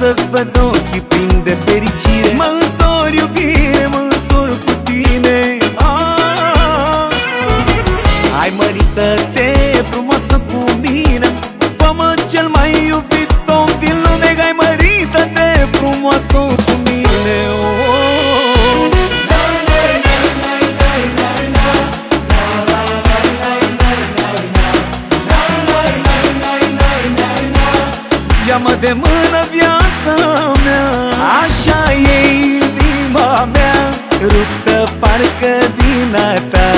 să-ți văd ochii plini de fericire. Mă însor iubire, mă însor cu tine. Ah, Hai mărită-te frumoasă cu mine. Fă-mă cel mai iubit om din lume Hai mărită-te frumoasă cu mine. Oh. Ia-mă de mână viața mea. Așa e inima mea Ruptă parcă din a ta.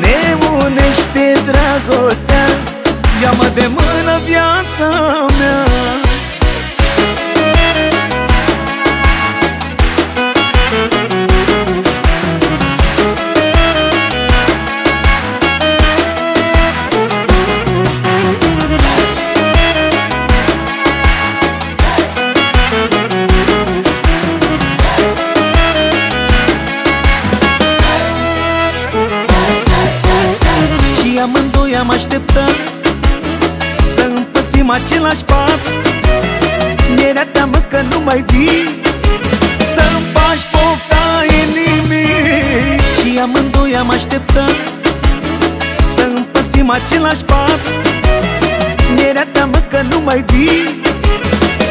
Ne unește dragostea Ia-mă de mână viața mea amândoi am așteptat Să împărțim același pat. Mi-era teamă că nu mai vii Să-mi faci pofta inimii. Și amândoi am așteptat Să împărțim același pat. Mi-era teamă că nu mai vii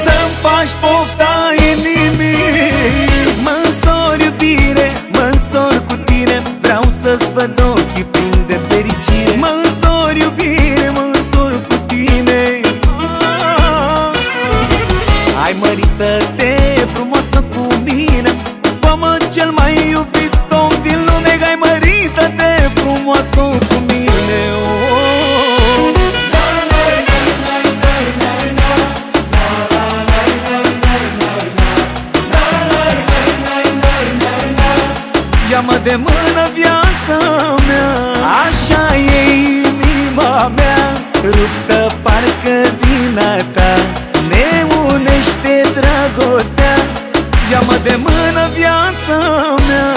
Să-mi faci pofta inimii. Mă însor iubire, mă însor cu tine. Vreau să-ți văd Ia-mă de mână viața mea. Așa e inima mea. Ruptă parcă din a ta Ne unește dragostea. Ia-mă de mână viața mea